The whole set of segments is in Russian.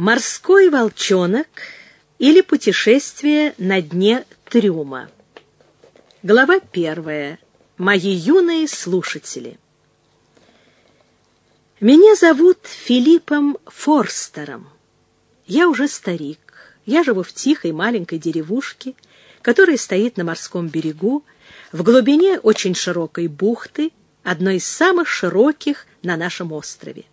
Морской волчонок или путешествие на дне трюма. Глава первая. Мои юные слушатели. Меня зовут Филиппом Форстером. Я уже старик. Я живу в тихой маленькой деревушке, которая стоит на морском берегу, в глубине очень широкой бухты, одной из самых широких на нашем острове.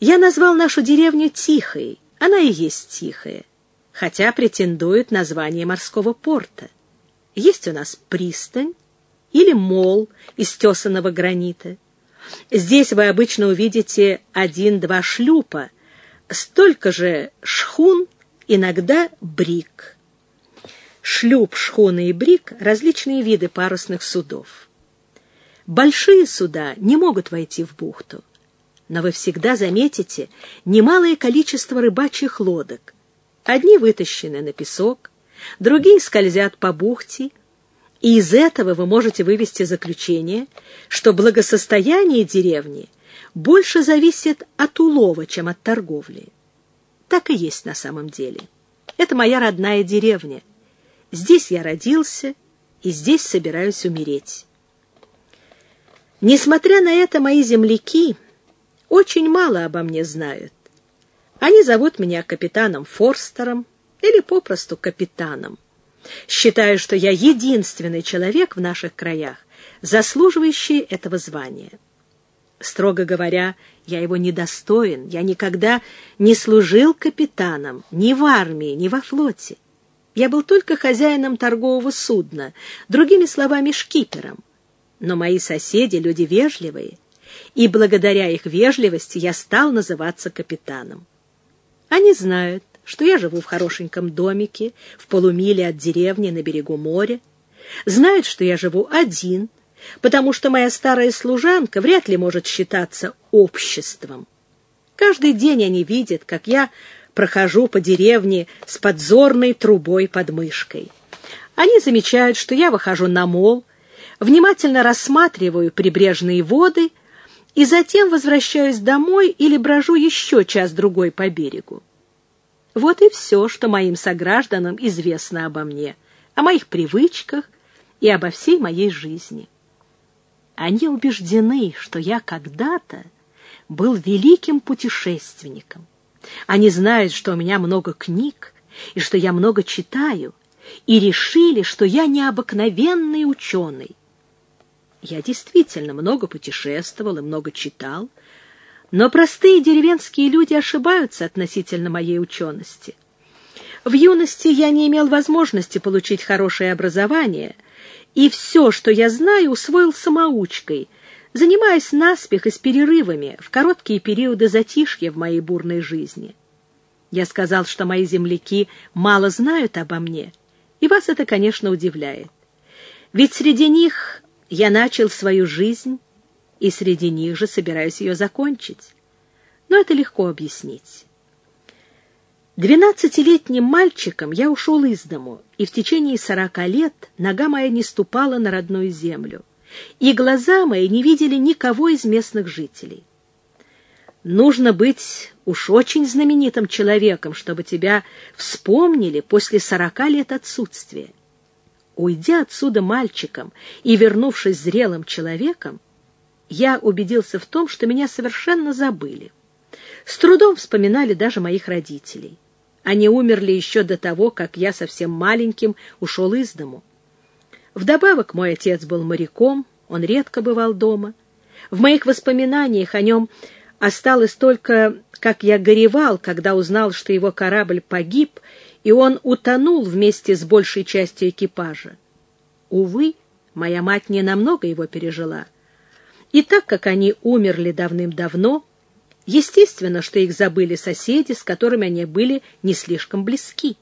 Я назвал нашу деревню Тихой, она и есть Тихая, хотя претендует на звание морского порта. Есть у нас пристань или мол из тесаного гранита. Здесь вы обычно увидите один-два шлюпа, столько же шхун, иногда брик. Шлюп, шхуна и брик — различные виды парусных судов. Большие суда не могут войти в бухту но вы всегда заметите немалое количество рыбачьих лодок. Одни вытащены на песок, другие скользят по бухте, и из этого вы можете вывести заключение, что благосостояние деревни больше зависит от улова, чем от торговли. Так и есть на самом деле. Это моя родная деревня. Здесь я родился, и здесь собираюсь умереть. Несмотря на это, мои земляки очень мало обо мне знают. Они зовут меня капитаном Форстером или попросту капитаном. Считаю, что я единственный человек в наших краях, заслуживающий этого звания. Строго говоря, я его недостоин. Я никогда не служил капитаном ни в армии, ни во флоте. Я был только хозяином торгового судна, другими словами, шкипером. Но мои соседи — люди вежливые — и благодаря их вежливости я стал называться капитаном. Они знают, что я живу в хорошеньком домике в полумиле от деревни на берегу моря, знают, что я живу один, потому что моя старая служанка вряд ли может считаться обществом. Каждый день они видят, как я прохожу по деревне с подзорной трубой под мышкой. Они замечают, что я выхожу на мол, внимательно рассматриваю прибрежные воды — и затем возвращаюсь домой или брожу еще час-другой по берегу. Вот и все, что моим согражданам известно обо мне, о моих привычках и обо всей моей жизни. Они убеждены, что я когда-то был великим путешественником. Они знают, что у меня много книг и что я много читаю, и решили, что я необыкновенный ученый. Я действительно много путешествовал и много читал, но простые деревенские люди ошибаются относительно моей учености. В юности я не имел возможности получить хорошее образование, и все, что я знаю, усвоил самоучкой, занимаясь наспех и с перерывами в короткие периоды затишья в моей бурной жизни. Я сказал, что мои земляки мало знают обо мне, и вас это, конечно, удивляет. Ведь среди них я начал свою жизнь, и среди них же собираюсь ее закончить. Но это легко объяснить. Двенадцатилетним мальчиком я ушел из дому, и в течение сорока лет нога моя не ступала на родную землю, и глаза мои не видели никого из местных жителей. Нужно быть уж очень знаменитым человеком, чтобы тебя вспомнили после сорока лет отсутствия. Уйдя отсюда мальчиком и вернувшись зрелым человеком, я убедился в том, что меня совершенно забыли. С трудом вспоминали даже моих родителей. Они умерли еще до того, как я совсем маленьким ушел из дому. Вдобавок мой отец был моряком, он редко бывал дома. В моих воспоминаниях о нем осталось только, как я горевал, когда узнал, что его корабль погиб, и он утонул вместе с большей частью экипажа. Увы, моя мать не намного его пережила. И так как они умерли давным-давно, естественно, что их забыли соседи, с которыми они были не слишком близки.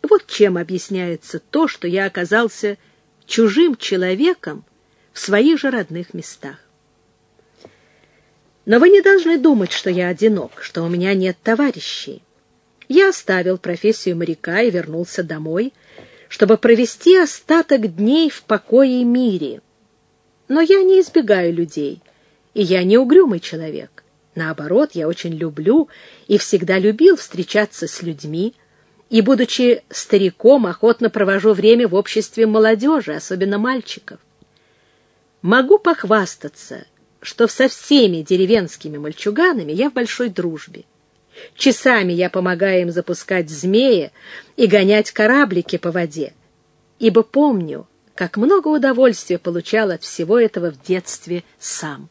Вот чем объясняется то, что я оказался чужим человеком в своих же родных местах. Но вы не должны думать, что я одинок, что у меня нет товарищей. Я оставил профессию моряка и вернулся домой, чтобы провести остаток дней в покое и мире. Но я не избегаю людей, и я не угрюмый человек. Наоборот, я очень люблю и всегда любил встречаться с людьми, и, будучи стариком, охотно провожу время в обществе молодежи, особенно мальчиков. Могу похвастаться, что со всеми деревенскими мальчуганами я в большой дружбе. Часами я помогаю им запускать змеи и гонять кораблики по воде, ибо помню, как много удовольствия получал от всего этого в детстве сам.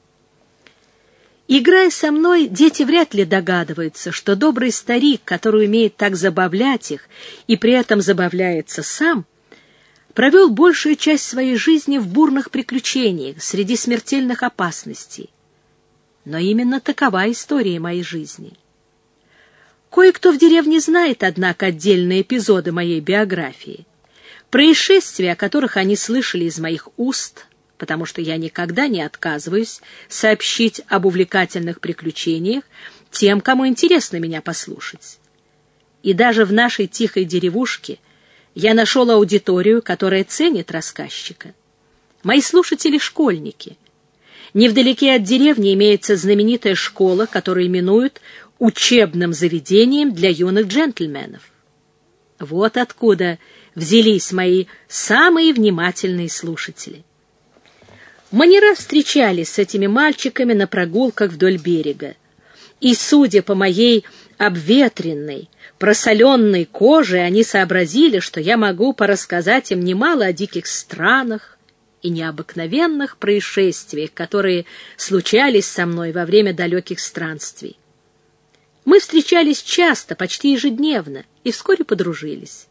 Играя со мной, дети вряд ли догадываются, что добрый старик, который умеет так забавлять их и при этом забавляется сам, провел большую часть своей жизни в бурных приключениях, среди смертельных опасностей. Но именно такова история моей жизни. Кое-кто в деревне знает, однако, отдельные эпизоды моей биографии. Происшествия, о которых они слышали из моих уст, потому что я никогда не отказываюсь сообщить об увлекательных приключениях тем, кому интересно меня послушать. И даже в нашей тихой деревушке я нашел аудиторию, которая ценит рассказчика. Мои слушатели — школьники. Невдалеке от деревни имеется знаменитая школа, которую именуют учебным заведением для юных джентльменов. Вот откуда взялись мои самые внимательные слушатели. Мы не раз встречались с этими мальчиками на прогулках вдоль берега. И, судя по моей обветренной, просоленной коже, они сообразили, что я могу порассказать им немало о диких странах и необыкновенных происшествиях, которые случались со мной во время далеких странствий. Мы встречались часто, почти ежедневно, и вскоре подружились.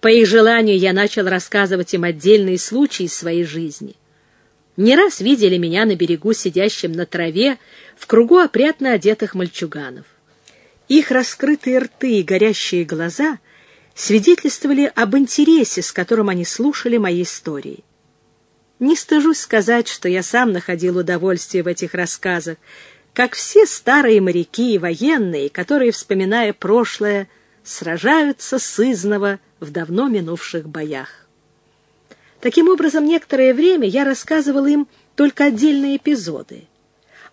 По их желанию я начал рассказывать им отдельные случаи из своей жизни — не раз видели меня на берегу, сидящим на траве, в кругу опрятно одетых мальчуганов. Их раскрытые рты и горящие глаза свидетельствовали об интересе, с которым они слушали мои истории. Не стыжусь сказать, что я сам находил удовольствие в этих рассказах, как все старые моряки и военные, которые, вспоминая прошлое, сражаются сызново в давно минувших боях. Таким образом, некоторое время я рассказывал им только отдельные эпизоды.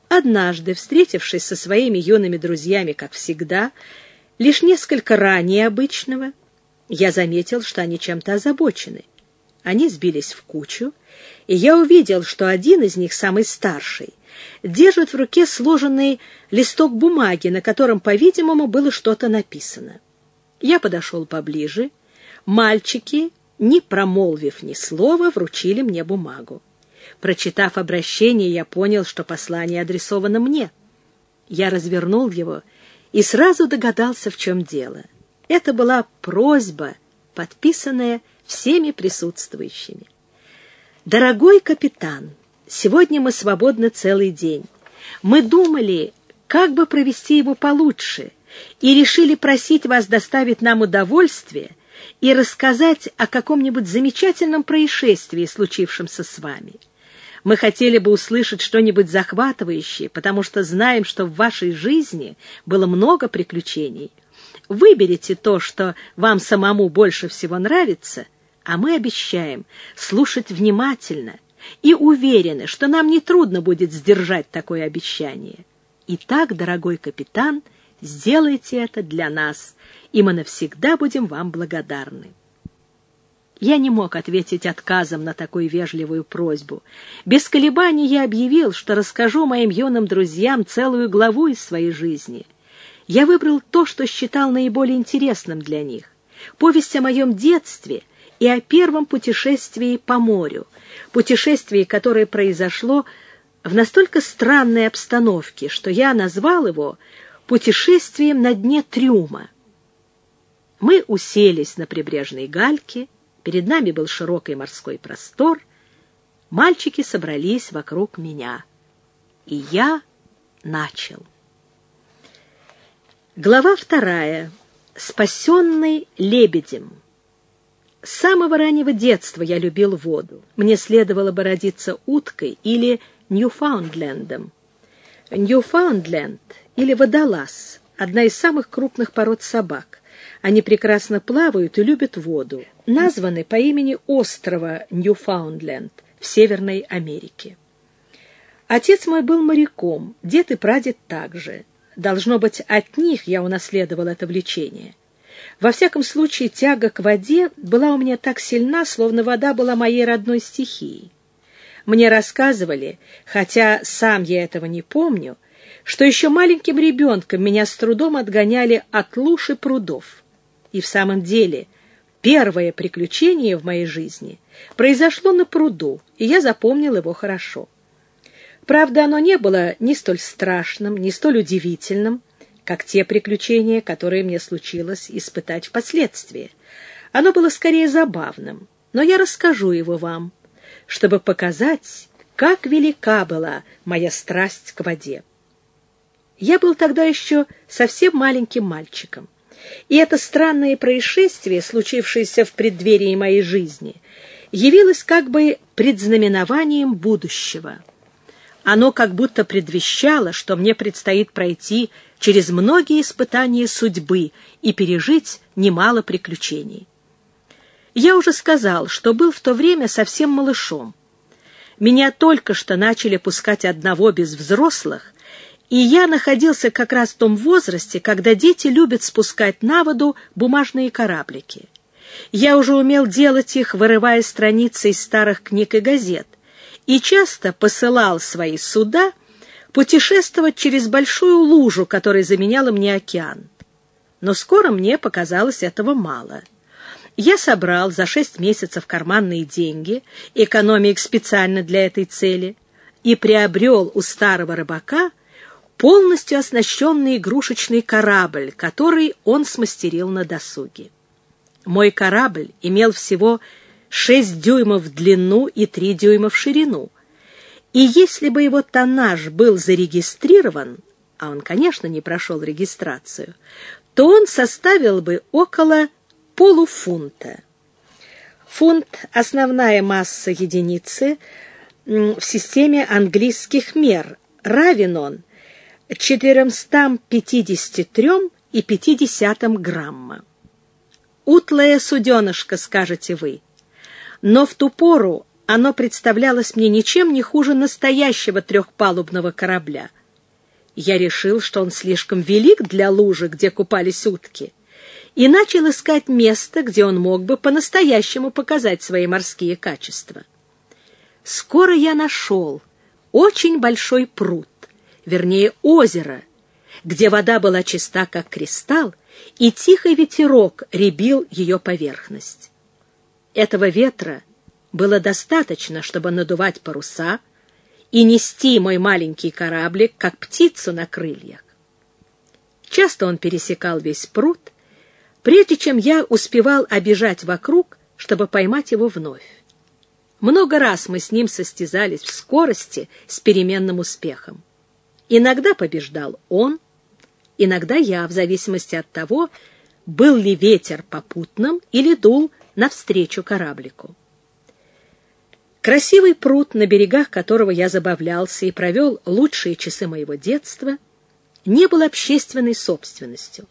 Однажды, встретившись со своими юными друзьями, как всегда, лишь несколько ранее обычного, я заметил, что они чем-то озабочены. Они сбились в кучу, и я увидел, что один из них, самый старший, держит в руке сложенный листок бумаги, на котором, по-видимому, было что-то написано. Я подошел поближе. Мальчики не промолвив ни слова, вручили мне бумагу. Прочитав обращение, я понял, что послание адресовано мне. Я развернул его и сразу догадался, в чем дело. Это была просьба, подписанная всеми присутствующими. «Дорогой капитан, сегодня мы свободны целый день. Мы думали, как бы провести его получше, и решили просить вас доставить нам удовольствие — и рассказать о каком-нибудь замечательном происшествии, случившемся с вами. Мы хотели бы услышать что-нибудь захватывающее, потому что знаем, что в вашей жизни было много приключений. Выберите то, что вам самому больше всего нравится, а мы обещаем слушать внимательно и уверены, что нам нетрудно будет сдержать такое обещание. Итак, дорогой капитан, сделайте это для нас, и мы навсегда будем вам благодарны. Я не мог ответить отказом на такую вежливую просьбу. Без колебаний я объявил, что расскажу моим юным друзьям целую главу из своей жизни. Я выбрал то, что считал наиболее интересным для них. Повесть о моем детстве и о первом путешествии по морю, путешествии, которое произошло в настолько странной обстановке, что я назвал его «путешествием на дне трюма». Мы уселись на прибрежной гальке, перед нами был широкий морской простор, мальчики собрались вокруг меня, и я начал. Глава вторая. Спасенный лебедем. С самого раннего детства я любил воду. Мне следовало бы родиться уткой или Ньюфаундлендом. Ньюфаундленд или водолаз — одна из самых крупных пород собак. Они прекрасно плавают и любят воду. Названы по имени острова Ньюфаундленд в Северной Америке. Отец мой был моряком, дед и прадед также. Должно быть, от них я унаследовал это влечение. Во всяком случае, тяга к воде была у меня так сильна, словно вода была моей родной стихией. Мне рассказывали, хотя сам я этого не помню, что еще маленьким ребенком меня с трудом отгоняли от луж и прудов. И в самом деле первое приключение в моей жизни произошло на пруду, и я запомнил его хорошо. Правда, оно не было ни столь страшным, ни столь удивительным, как те приключения, которые мне случилось испытать впоследствии. Оно было скорее забавным, но я расскажу его вам, чтобы показать, как велика была моя страсть к воде. Я был тогда еще совсем маленьким мальчиком, и это странное происшествие, случившееся в преддверии моей жизни, явилось как бы предзнаменованием будущего. Оно как будто предвещало, что мне предстоит пройти через многие испытания судьбы и пережить немало приключений. Я уже сказал, что был в то время совсем малышом. Меня только что начали пускать одного без взрослых, и я находился как раз в том возрасте, когда дети любят спускать на воду бумажные кораблики. Я уже умел делать их, вырывая страницы из старых книг и газет, и часто посылал свои суда путешествовать через большую лужу, которая заменяла мне океан. Но скоро мне показалось этого мало. Я собрал за шесть месяцев карманные деньги, экономя их специально для этой цели, и приобрел у старого рыбака полностью оснащенный игрушечный корабль, который он смастерил на досуге. Мой корабль имел всего 6 дюймов в длину и 3 дюйма в ширину. И если бы его тоннаж был зарегистрирован, а он, конечно, не прошел регистрацию, то он составил бы около полуфунта. Фунт — основная масса единицы в системе английских мер. Равен он 453,5 грамма. «Утлая суденышко», — скажете вы — но в ту пору оно представлялось мне ничем не хуже настоящего трехпалубного корабля. Я решил, что он слишком велик для лужи, где купались утки, и начал искать место, где он мог бы по-настоящему показать свои морские качества. Скоро я нашел очень большой пруд, вернее озеро, где вода была чиста, как кристалл, и тихий ветерок ребил ее поверхность. Этого ветра было достаточно, чтобы надувать паруса и нести мой маленький кораблик, как птицу на крыльях. Часто он пересекал весь пруд, прежде чем я успевал обижать вокруг, чтобы поймать его вновь. Много раз мы с ним состязались в скорости с переменным успехом. Иногда побеждал он, иногда я, в зависимости от того, был ли ветер попутным или дул навстречу кораблику. Красивый пруд, на берегах которого я забавлялся и провел лучшие часы моего детства, не был общественной собственностью.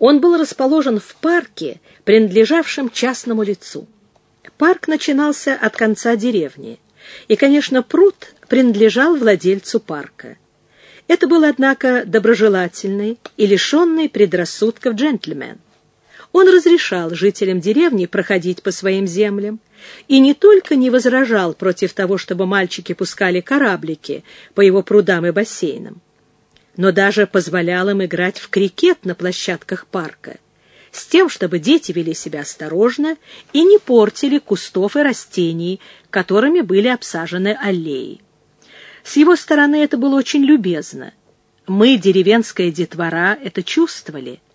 Он был расположен в парке, принадлежавшем частному лицу. Парк начинался от конца деревни, и, конечно, пруд принадлежал владельцу парка. Это был, однако, доброжелательный и лишенный предрассудков джентльмен. Он разрешал жителям деревни проходить по своим землям и не только не возражал против того, чтобы мальчики пускали кораблики по его прудам и бассейнам, но даже позволял им играть в крикет на площадках парка, с тем, чтобы дети вели себя осторожно и не портили кустов и растений, которыми были обсажены аллеи. С его стороны это было очень любезно. Мы, деревенская детвора, это чувствовали —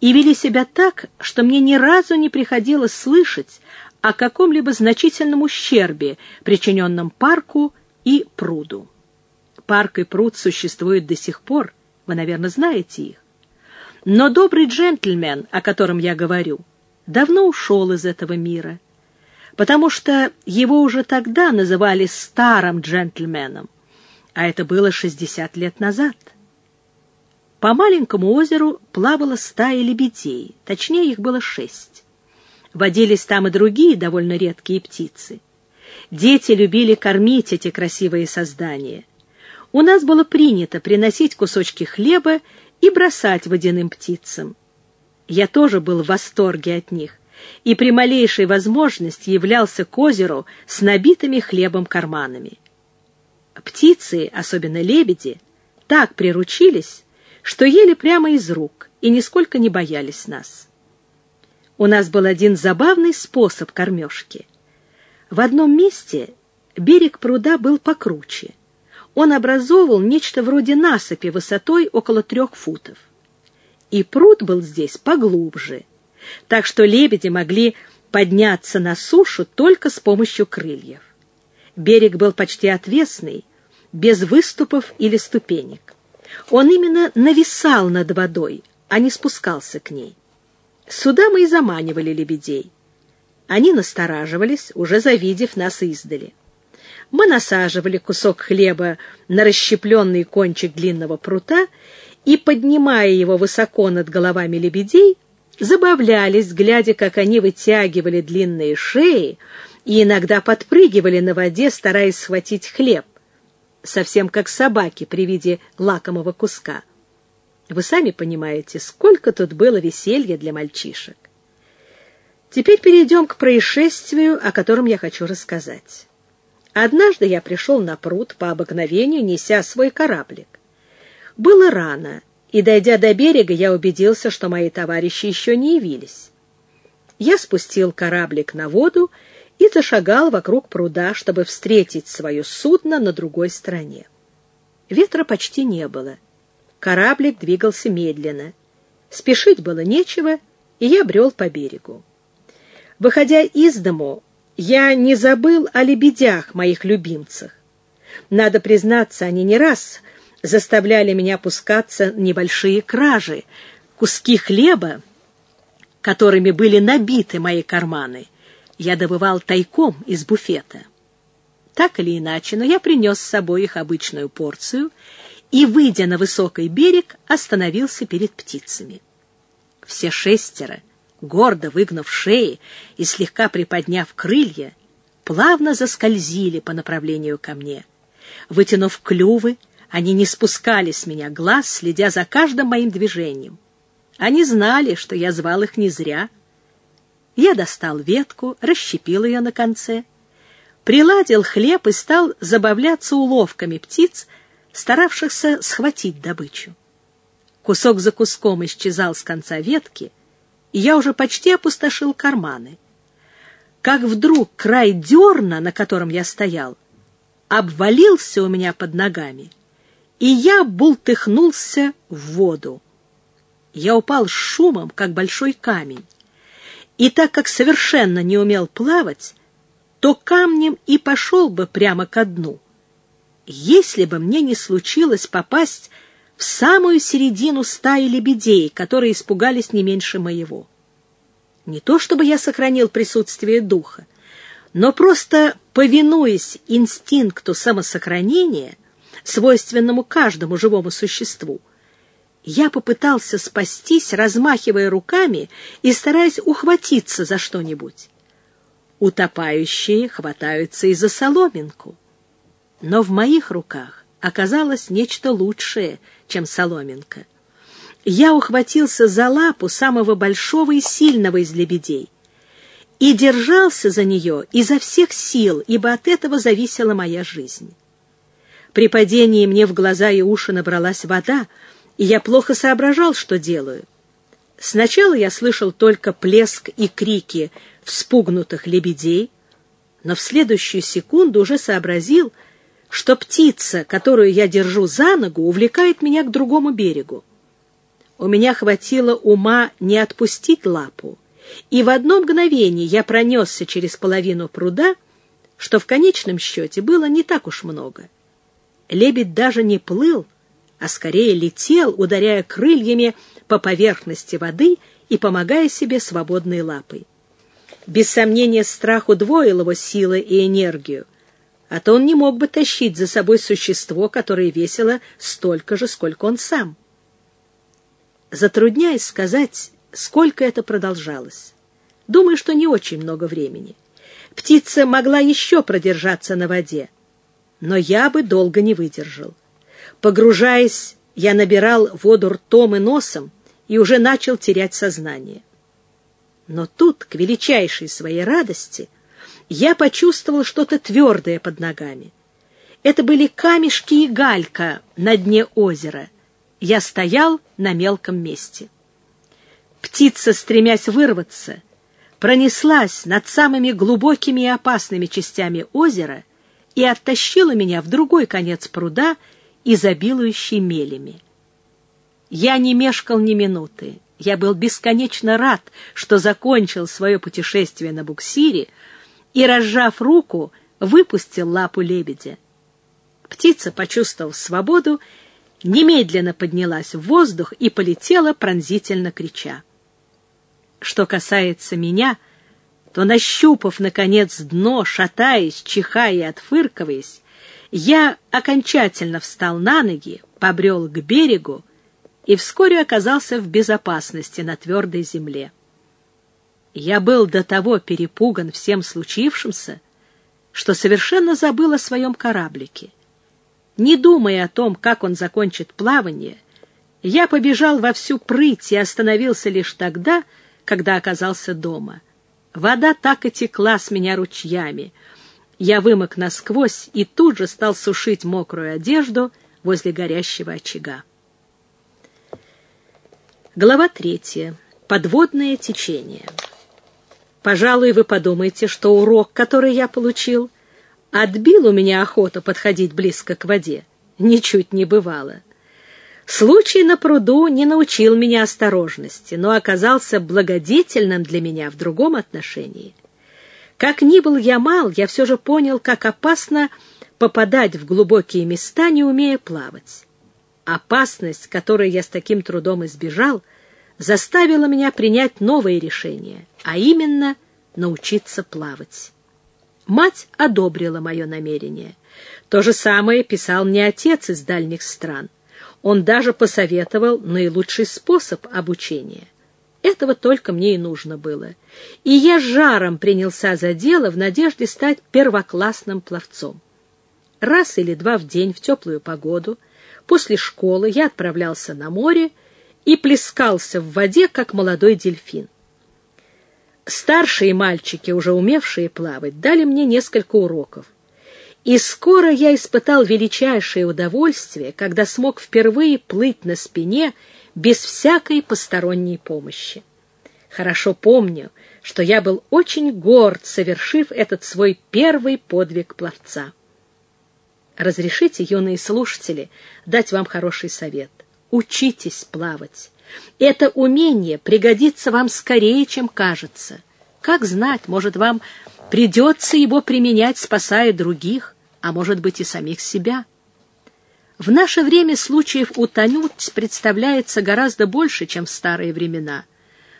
и вели себя так, что мне ни разу не приходилось слышать о каком-либо значительном ущербе, причиненном парку и пруду. Парк и пруд существуют до сих пор, вы, наверное, знаете их. Но добрый джентльмен, о котором я говорю, давно ушел из этого мира, потому что его уже тогда называли старым джентльменом, а это было 60 лет назад. По маленькому озеру плавала стая лебедей, точнее их было шесть. Водились там и другие довольно редкие птицы. Дети любили кормить эти красивые создания. у нас было принято приносить кусочки хлеба и бросать водяным птицам. Я тоже был в восторге от них и при малейшей возможности являлся к озеру с набитыми хлебом карманами. Птицы, особенно лебеди, так приручились, что ели прямо из рук и нисколько не боялись нас. У нас был один забавный способ кормежки. В одном месте берег пруда был покруче. Он образовывал нечто вроде насыпи высотой около трех футов. И пруд был здесь поглубже, так что лебеди могли подняться на сушу только с помощью крыльев. Берег был почти отвесный, без выступов или ступенек. Он именно нависал над водой, а не спускался к ней. Сюда мы и заманивали лебедей. Они настораживались, уже завидев нас издали. Мы насаживали кусок хлеба на расщепленный кончик длинного прута и, поднимая его высоко над головами лебедей, забавлялись, глядя, как они вытягивали длинные шеи и иногда подпрыгивали на воде, стараясь схватить хлеб, совсем как собаки при виде лакомого куска. Вы сами понимаете, сколько тут было веселья для мальчишек. Теперь перейдем к происшествию, о котором я хочу рассказать. Однажды я пришел на пруд по обыкновению, неся свой кораблик. Было рано, и, дойдя до берега, я убедился, что мои товарищи еще не явились. Я спустил кораблик на воду и зашагал вокруг пруда, чтобы встретить свое судно на другой стороне. Ветра почти не было. Кораблик двигался медленно. Спешить было нечего, и я брел по берегу. Выходя из дому, я не забыл о лебедях, моих любимцах. Надо признаться, они не раз заставляли меня пускаться небольшие кражи, куски хлеба, которыми были набиты мои карманы, я добывал тайком из буфета. Так или иначе, но я принес с собой их обычную порцию и, выйдя на высокий берег, остановился перед птицами. Все шестеро, гордо выгнув шеи и слегка приподняв крылья, плавно заскользили по направлению ко мне. Вытянув клювы, они не спускали с меня глаз, следя за каждым моим движением. Они знали, что я звал их не зря. Я достал ветку, расщепил ее на конце, приладил хлеб и стал забавляться уловками птиц, старавшихся схватить добычу. Кусок за куском исчезал с конца ветки, и я уже почти опустошил карманы. Как вдруг край дерна, на котором я стоял, обвалился у меня под ногами — и я бултыхнулся в воду. Я упал с шумом, как большой камень. И так как совершенно не умел плавать, то камнем и пошел бы прямо ко дну. Если бы мне не случилось попасть в самую середину стаи лебедей, которые испугались не меньше моего. Не то чтобы я сохранил присутствие духа, но просто, повинуясь инстинкту самосохранения, свойственному каждому живому существу. Я попытался спастись, размахивая руками и стараясь ухватиться за что-нибудь. Утопающие хватаются и за соломинку. Но в моих руках оказалось нечто лучшее, чем соломинка. Я ухватился за лапу самого большого и сильного из лебедей и держался за нее изо всех сил, ибо от этого зависела моя жизнь. При падении мне в глаза и уши набралась вода, и я плохо соображал, что делаю. Сначала я слышал только плеск и крики вспугнутых лебедей, но в следующую секунду уже сообразил, что птица, которую я держу за ногу, увлекает меня к другому берегу. У меня хватило ума не отпустить лапу, и в одно мгновение я пронесся через половину пруда, что в конечном счете было не так уж много. Лебедь даже не плыл, а скорее летел, ударяя крыльями по поверхности воды и помогая себе свободной лапой. Без сомнения, страх удвоил его силы и энергию, а то он не мог бы тащить за собой существо, которое весило столько же, сколько он сам. Затрудняясь сказать, сколько это продолжалось. Думаю, что не очень много времени. Птица могла еще продержаться на воде, но я бы долго не выдержал. Погружаясь, я набирал воду ртом и носом и уже начал терять сознание. Но тут, к величайшей своей радости, я почувствовал что-то твердое под ногами. Это были камешки и галька на дне озера. Я стоял на мелком месте. Птица, стремясь вырваться, пронеслась над самыми глубокими и опасными частями озера и оттащила меня в другой конец пруда, изобилующий мелями. Я не мешкал ни минуты. Я был бесконечно рад, что закончил свое путешествие на буксире и, разжав руку, выпустил лапу лебедя. Птица, почувствовав свободу, немедленно поднялась в воздух и полетела, пронзительно крича. Что касается меня, то, нащупав, наконец, дно, шатаясь, чихая и отфыркиваясь, я окончательно встал на ноги, побрел к берегу и вскоре оказался в безопасности на твердой земле. Я был до того перепуган всем случившимся, что совершенно забыл о своем кораблике. Не думая о том, как он закончит плавание, я побежал во всю прыть и остановился лишь тогда, когда оказался дома. Вода так и текла с меня ручьями. Я вымок насквозь и тут же стал сушить мокрую одежду возле горящего очага. Глава третья. Подводное течение. Пожалуй, вы подумаете, что урок, который я получил, отбил у меня охоту подходить близко к воде. Ничуть не бывало. Случай на пруду не научил меня осторожности, но оказался благодетельным для меня в другом отношении. Как ни был я мал, я все же понял, как опасно попадать в глубокие места, не умея плавать. Опасность, которой я с таким трудом избежал, заставила меня принять новое решение, а именно научиться плавать. Мать одобрила мое намерение. То же самое писал мне отец из дальних стран. Он даже посоветовал наилучший способ обучения. Этого только мне и нужно было. И я жаром принялся за дело в надежде стать первоклассным пловцом. Раз или два в день в теплую погоду после школы я отправлялся на море и плескался в воде, как молодой дельфин. Старшие мальчики, уже умевшие плавать, дали мне несколько уроков. И скоро я испытал величайшее удовольствие, когда смог впервые плыть на спине без всякой посторонней помощи. Хорошо помню, что я был очень горд, совершив этот свой первый подвиг пловца. Разрешите, юные слушатели, дать вам хороший совет. Учитесь плавать. Это умение пригодится вам скорее, чем кажется. Как знать, может, вам придется его применять, спасая других, а может быть и самих себя. В наше время случаев утонуть представляется гораздо больше, чем в старые времена.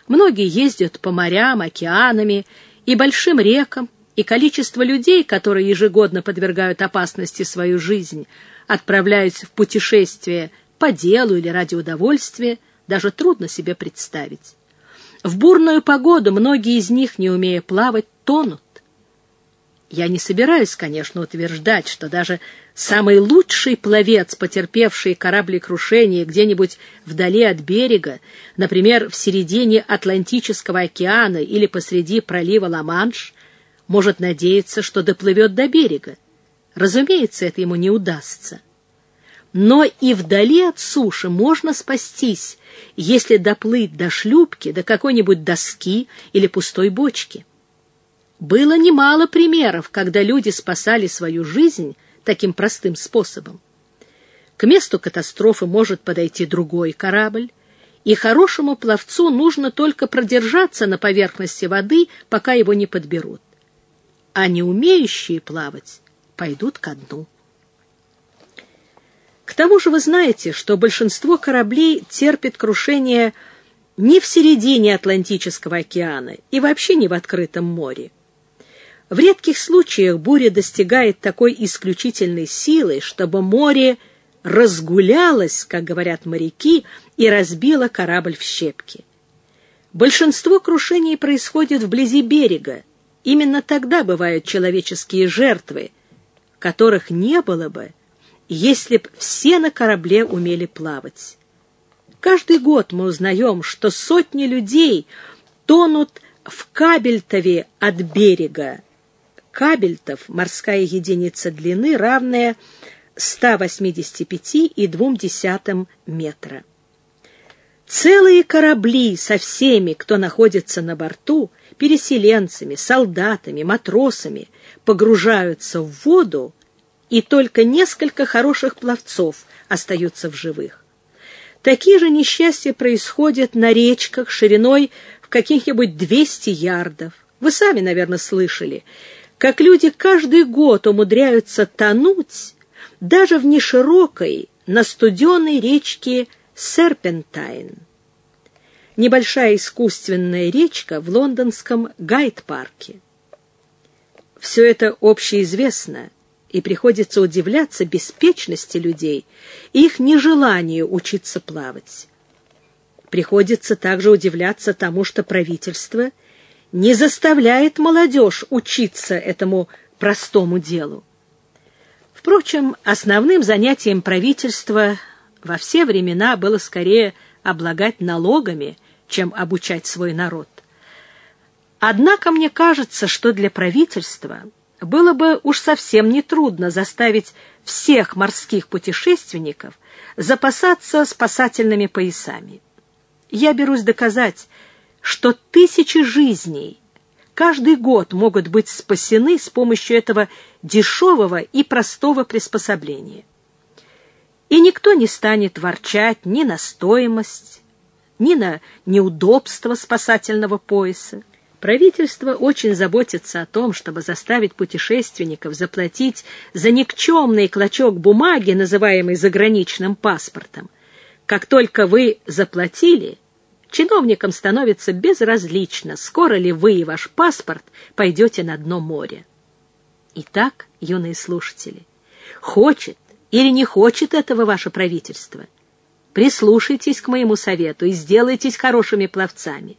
Многие ездят по морям, океанами и большим рекам, и количество людей, которые ежегодно подвергают опасности свою жизнь, отправляясь в путешествие по делу или ради удовольствия, даже трудно себе представить. В бурную погоду многие из них, не умея плавать, тонут. Я не собираюсь, конечно, утверждать, что даже самый лучший пловец, потерпевший кораблекрушение где-нибудь вдали от берега, например, в середине Атлантического океана или посреди пролива Ла-Манш, может надеяться, что доплывет до берега. Разумеется, это ему не удастся. Но и вдали от суши можно спастись, если доплыть до шлюпки, до какой-нибудь доски или пустой бочки. Было немало примеров, когда люди спасали свою жизнь таким простым способом. К месту катастрофы может подойти другой корабль, и хорошему пловцу нужно только продержаться на поверхности воды, пока его не подберут. А не умеющие плавать пойдут ко дну. К тому же вы знаете, что большинство кораблей терпит крушение не в середине Атлантического океана и вообще не в открытом море. В редких случаях буря достигает такой исключительной силы, чтобы море разгулялось, как говорят моряки, и разбило корабль в щепки. Большинство крушений происходит вблизи берега. Именно тогда бывают человеческие жертвы, которых не было бы, если б все на корабле умели плавать. Каждый год мы узнаем, что сотни людей тонут в Кабельтове от берега. Кабельтов — морская единица длины, равная 185,2 метра. Целые корабли со всеми, кто находится на борту, переселенцами, солдатами, матросами, погружаются в воду, и только несколько хороших пловцов остаются в живых. Такие же несчастья происходят на речках шириной в каких-нибудь 200 ярдов. Вы сами, наверное, слышали, как люди каждый год умудряются тонуть даже в неширокой, на студеной речке Серпентайн. Небольшая искусственная речка в лондонском Гайд-парке. Все это общеизвестно, и приходится удивляться беспечности людей и их нежеланию учиться плавать. Приходится также удивляться тому, что правительство не заставляет молодежь учиться этому простому делу. Впрочем, основным занятием правительства во все времена было скорее облагать налогами, чем обучать свой народ. Однако мне кажется, что для правительства было бы уж совсем нетрудно заставить всех морских путешественников запасаться спасательными поясами. Я берусь доказать, что тысячи жизней каждый год могут быть спасены с помощью этого дешевого и простого приспособления. И никто не станет ворчать ни на стоимость, ни на неудобство спасательного пояса. Правительство очень заботится о том, чтобы заставить путешественников заплатить за никчемный клочок бумаги, называемый заграничным паспортом. Как только вы заплатили, чиновникам становится безразлично, скоро ли вы и ваш паспорт пойдете на дно моря. Итак, юные слушатели, хочет или не хочет этого ваше правительство? Прислушайтесь к моему совету и сделайтесь хорошими пловцами.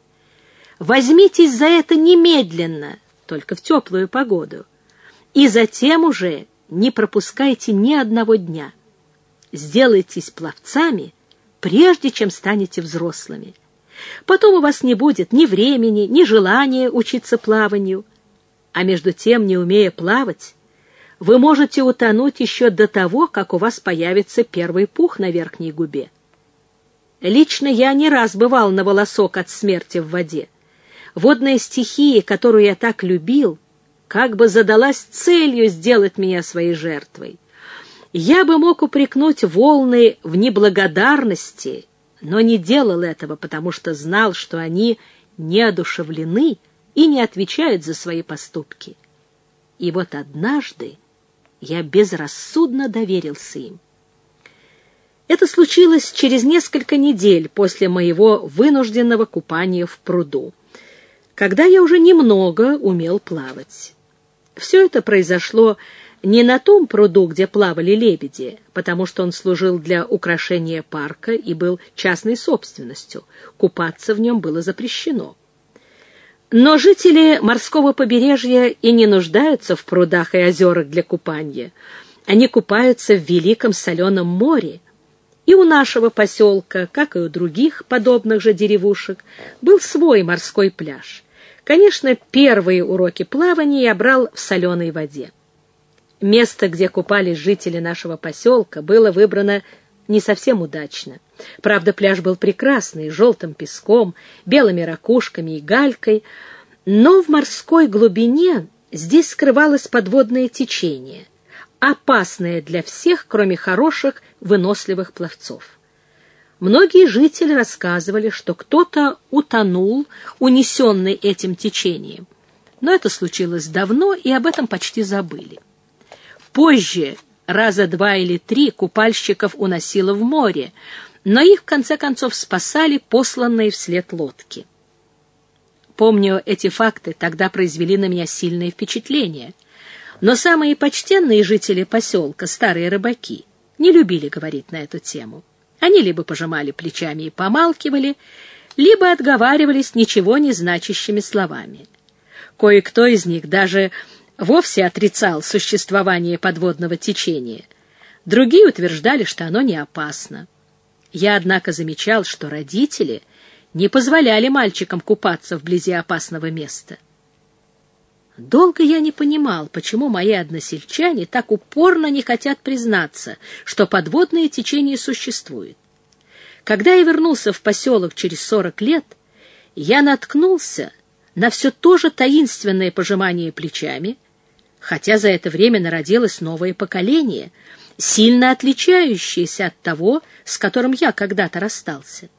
Возьмитесь за это немедленно, только в теплую погоду. И затем уже не пропускайте ни одного дня. Сделайтесь пловцами, прежде чем станете взрослыми. Потом у вас не будет ни времени, ни желания учиться плаванию. А между тем, не умея плавать, вы можете утонуть еще до того, как у вас появится первый пух на верхней губе. Лично я не раз бывал на волосок от смерти в воде. Водная стихия, которую я так любил, как бы задалась целью сделать меня своей жертвой. Я бы мог упрекнуть волны в неблагодарности, но не делал этого, потому что знал, что они неодушевлены и не отвечают за свои поступки. И вот однажды я безрассудно доверился им. Это случилось через несколько недель после моего вынужденного купания в пруду когда я уже немного умел плавать. Все это произошло не на том пруду, где плавали лебеди, потому что он служил для украшения парка и был частной собственностью. Купаться в нем было запрещено. Но жители морского побережья и не нуждаются в прудах и озерах для купания. Они купаются в великом соленом море. И у нашего поселка, как и у других подобных же деревушек, был свой морской пляж. Конечно, первые уроки плавания я брал в соленой воде. Место, где купались жители нашего поселка, было выбрано не совсем удачно. Правда, пляж был прекрасный, желтым песком, белыми ракушками и галькой, но в морской глубине здесь скрывалось подводное течение, опасное для всех, кроме хороших, выносливых пловцов. Многие жители рассказывали, что кто-то утонул, унесенный этим течением. Но это случилось давно, и об этом почти забыли. Позже, раза два или три, купальщиков уносило в море, но их, в конце концов, спасали посланные вслед лодки. Помню, эти факты тогда произвели на меня сильное впечатление. Но самые почтенные жители поселка, старые рыбаки, не любили говорить на эту тему. Они либо пожимали плечами и помалкивали, либо отговаривались ничего не значащими словами. Кое-кто из них даже вовсе отрицал существование подводного течения. Другие утверждали, что оно не опасно. Я, однако, замечал, что родители не позволяли мальчикам купаться вблизи опасного места. Долго я не понимал, почему мои односельчане так упорно не хотят признаться, что подводное течение существует. Когда я вернулся в поселок через сорок лет, я наткнулся на все то же таинственное пожимание плечами, хотя за это время народилось новое поколение, сильно отличающееся от того, с которым я когда-то расстался.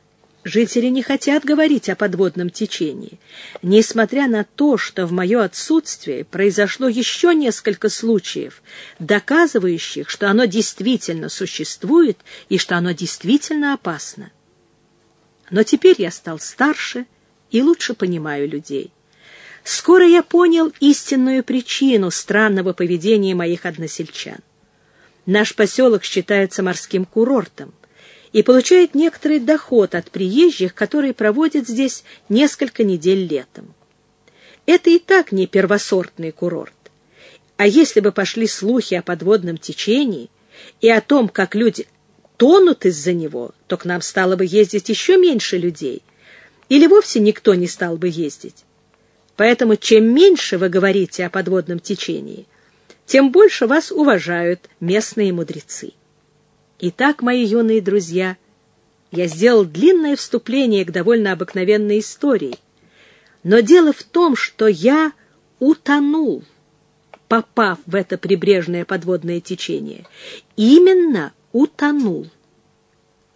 Жители не хотят говорить о подводном течении, несмотря на то, что в мое отсутствие произошло еще несколько случаев, доказывающих, что оно действительно существует и что оно действительно опасно. Но теперь я стал старше и лучше понимаю людей. Скоро я понял истинную причину странного поведения моих односельчан. Наш поселок считается морским курортом и получает некоторый доход от приезжих, которые проводят здесь несколько недель летом. Это и так не первосортный курорт. А если бы пошли слухи о подводном течении и о том, как люди тонут из-за него, то к нам стало бы ездить еще меньше людей, или вовсе никто не стал бы ездить. Поэтому чем меньше вы говорите о подводном течении, тем больше вас уважают местные мудрецы. Итак, мои юные друзья, я сделал длинное вступление к довольно обыкновенной истории. Но дело в том, что я утонул, попав в это прибрежное подводное течение. Именно утонул.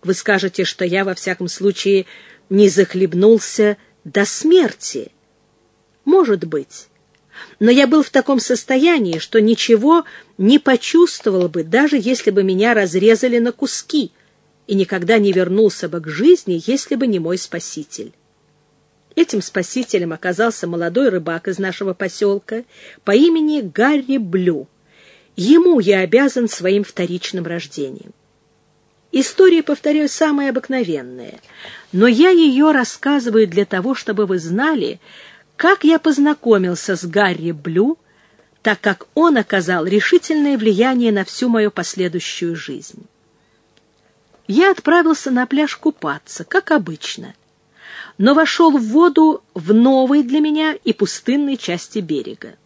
Вы скажете, что я, во всяком случае, не захлебнулся до смерти. Может быть но я был в таком состоянии, что ничего не почувствовал бы, даже если бы меня разрезали на куски, и никогда не вернулся бы к жизни, если бы не мой спаситель. Этим спасителем оказался молодой рыбак из нашего поселка по имени Гарри Блю. Ему я обязан своим вторичным рождением. История, повторяю, самая обыкновенная, но я ее рассказываю для того, чтобы вы знали, как я познакомился с Гарри Блю, так как он оказал решительное влияние на всю мою последующую жизнь. Я отправился на пляж купаться, как обычно, но вошел в воду в новой для меня и пустынной части берега.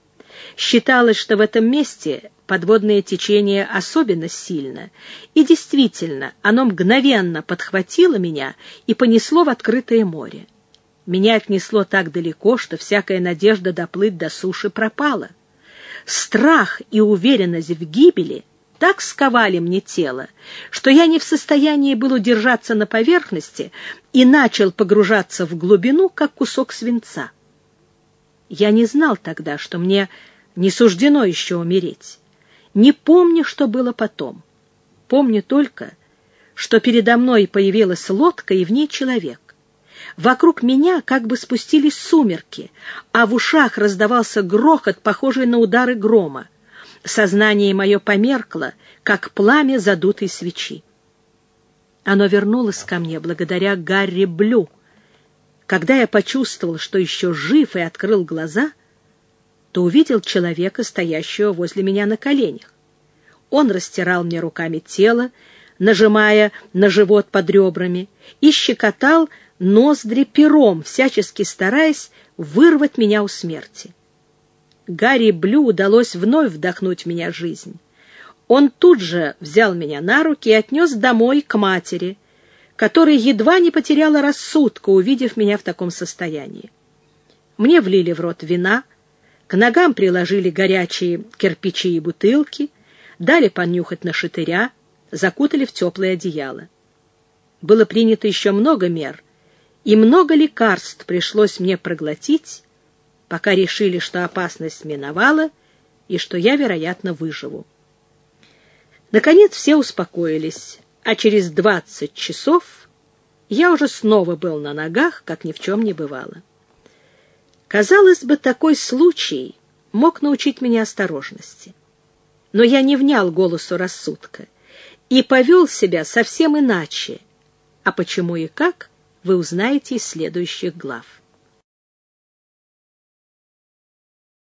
Считалось, что в этом месте подводное течение особенно сильно, и действительно, оно мгновенно подхватило меня и понесло в открытое море. Меня отнесло так далеко, что всякая надежда доплыть до суши пропала. Страх и уверенность в гибели так сковали мне тело, что я не в состоянии был удержаться на поверхности и начал погружаться в глубину, как кусок свинца. Я не знал тогда, что мне не суждено еще умереть. Не помню, что было потом. Помню только, что передо мной появилась лодка и в ней человек. Вокруг меня как бы спустились сумерки, а в ушах раздавался грохот, похожий на удары грома. Сознание мое померкло, как пламя задутой свечи. Оно вернулось ко мне благодаря Гарри Блю. Когда я почувствовал, что еще жив и открыл глаза, то увидел человека, стоящего возле меня на коленях. Он растирал мне руками тело, нажимая на живот под ребрами, и щекотал ноздри пером, всячески стараясь вырвать меня у смерти. Гарри Блю удалось вновь вдохнуть в меня жизнь. Он тут же взял меня на руки и отнес домой к матери, которая едва не потеряла рассудка, увидев меня в таком состоянии. Мне влили в рот вина, к ногам приложили горячие кирпичи и бутылки, дали понюхать на шатыря, закутали в теплое одеяло. Было принято еще много мер, и много лекарств пришлось мне проглотить, пока решили, что опасность миновала и что я, вероятно, выживу. Наконец все успокоились, а через двадцать часов я уже снова был на ногах, как ни в чем не бывало. Казалось бы, такой случай мог научить меня осторожности. Но я не внял голосу рассудка и повел себя совсем иначе. А почему и как — вы узнаете из следующих глав.